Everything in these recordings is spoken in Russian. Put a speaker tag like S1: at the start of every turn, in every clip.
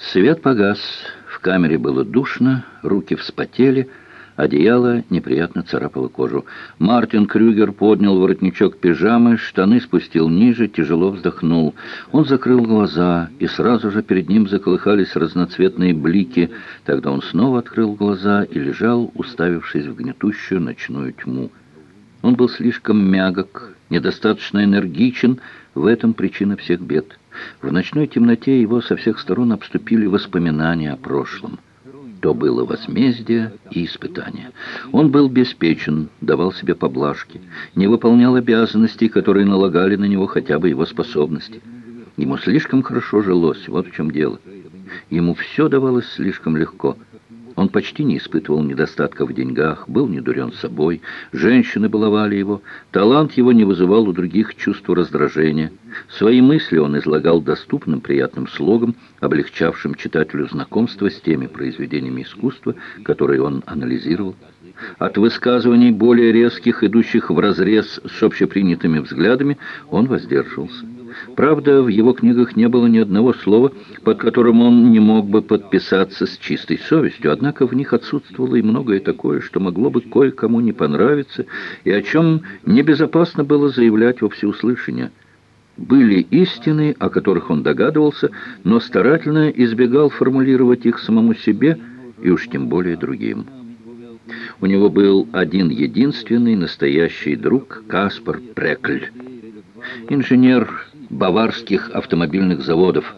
S1: Свет погас, в камере было душно, руки вспотели, одеяло неприятно царапало кожу. Мартин Крюгер поднял воротничок пижамы, штаны спустил ниже, тяжело вздохнул. Он закрыл глаза, и сразу же перед ним заколыхались разноцветные блики. Тогда он снова открыл глаза и лежал, уставившись в гнетущую ночную тьму. Он был слишком мягок, недостаточно энергичен, в этом причина всех бед. В ночной темноте его со всех сторон обступили воспоминания о прошлом. То было возмездие и испытание. Он был беспечен, давал себе поблажки, не выполнял обязанностей, которые налагали на него хотя бы его способности. Ему слишком хорошо жилось, вот в чем дело. Ему все давалось слишком легко – он почти не испытывал недостатка в деньгах, был недурен собой, женщины баловали его, талант его не вызывал у других чувства раздражения. Свои мысли он излагал доступным приятным слогом, облегчавшим читателю знакомство с теми произведениями искусства, которые он анализировал. От высказываний более резких, идущих вразрез с общепринятыми взглядами, он воздерживался. Правда, в его книгах не было ни одного слова, под которым он не мог бы подписаться с чистой совестью, однако в них отсутствовало и многое такое, что могло бы кое-кому не понравиться, и о чем небезопасно было заявлять во всеуслышание. Были истины, о которых он догадывался, но старательно избегал формулировать их самому себе и уж тем более другим. У него был один единственный настоящий друг Каспар Прекль. Инженер баварских автомобильных заводов.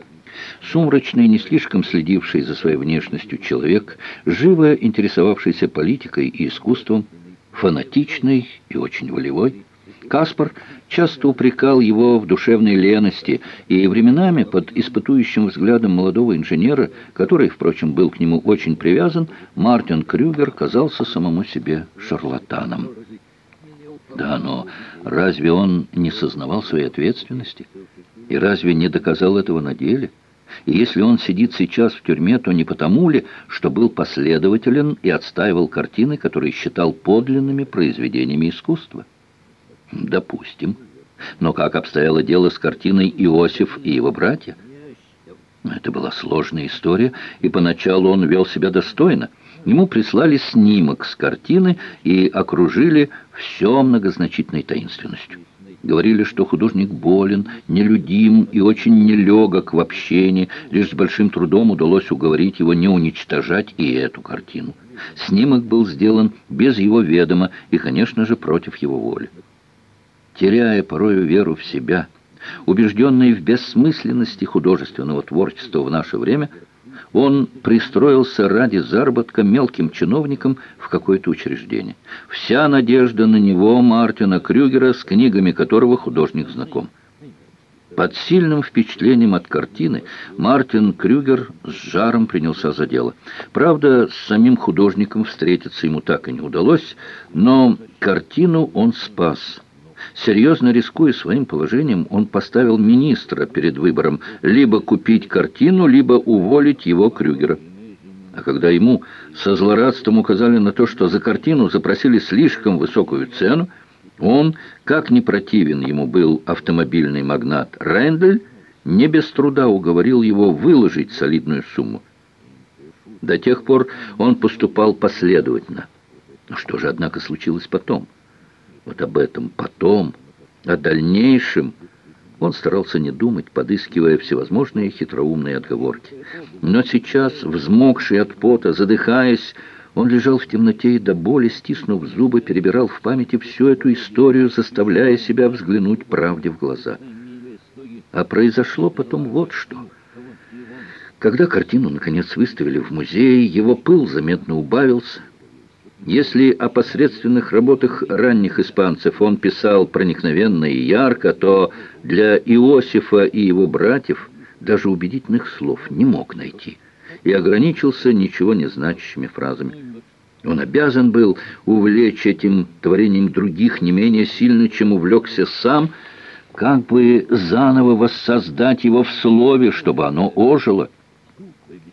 S1: Сумрачный, не слишком следивший за своей внешностью человек, живо интересовавшийся политикой и искусством, фанатичный и очень волевой, Каспар часто упрекал его в душевной лености, и временами под испытующим взглядом молодого инженера, который, впрочем, был к нему очень привязан, Мартин Крюгер казался самому себе шарлатаном. Да, но разве он не сознавал своей ответственности? И разве не доказал этого на деле? И если он сидит сейчас в тюрьме, то не потому ли, что был последователен и отстаивал картины, которые считал подлинными произведениями искусства? Допустим. Но как обстояло дело с картиной «Иосиф и его братья»? Это была сложная история, и поначалу он вел себя достойно – Ему прислали снимок с картины и окружили все многозначительной таинственностью. Говорили, что художник болен, нелюдим и очень нелегок в общении. Лишь с большим трудом удалось уговорить его не уничтожать и эту картину. Снимок был сделан без его ведома и, конечно же, против его воли. Теряя порою веру в себя, убежденный в бессмысленности художественного творчества в наше время – он пристроился ради заработка мелким чиновником в какое-то учреждение. Вся надежда на него, Мартина Крюгера, с книгами которого художник знаком. Под сильным впечатлением от картины Мартин Крюгер с жаром принялся за дело. Правда, с самим художником встретиться ему так и не удалось, но картину он спас – Серьезно рискуя своим положением, он поставил министра перед выбором либо купить картину, либо уволить его Крюгера. А когда ему со злорадством указали на то, что за картину запросили слишком высокую цену, он, как не противен ему был автомобильный магнат Рендель, не без труда уговорил его выложить солидную сумму. До тех пор он поступал последовательно. Но что же, однако, случилось потом? Вот об этом потом, о дальнейшем он старался не думать, подыскивая всевозможные хитроумные отговорки. Но сейчас, взмокший от пота, задыхаясь, он лежал в темноте и до боли, стиснув зубы, перебирал в памяти всю эту историю, заставляя себя взглянуть правде в глаза. А произошло потом вот что. Когда картину, наконец, выставили в музее, его пыл заметно убавился, если о посредственных работах ранних испанцев он писал проникновенно и ярко, то для Иосифа и его братьев даже убедительных слов не мог найти и ограничился ничего не значащими фразами. Он обязан был увлечь этим творением других не менее сильно, чем увлекся сам, как бы заново воссоздать его в слове, чтобы оно ожило.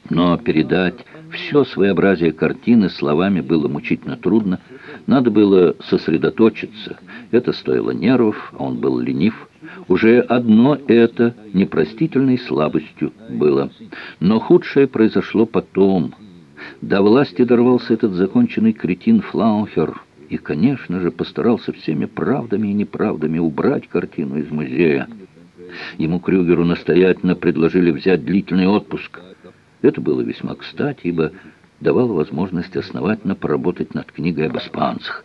S1: Но передать все своеобразие картины словами было мучительно трудно. Надо было сосредоточиться. Это стоило нервов, а он был ленив. Уже одно это непростительной слабостью было. Но худшее произошло потом. До власти дорвался этот законченный кретин Флаухер и, конечно же, постарался всеми правдами и неправдами убрать картину из музея. Ему, Крюгеру, настоятельно предложили взять длительный отпуск. Это было весьма кстати, ибо давало возможность основательно поработать над книгой об испанцах.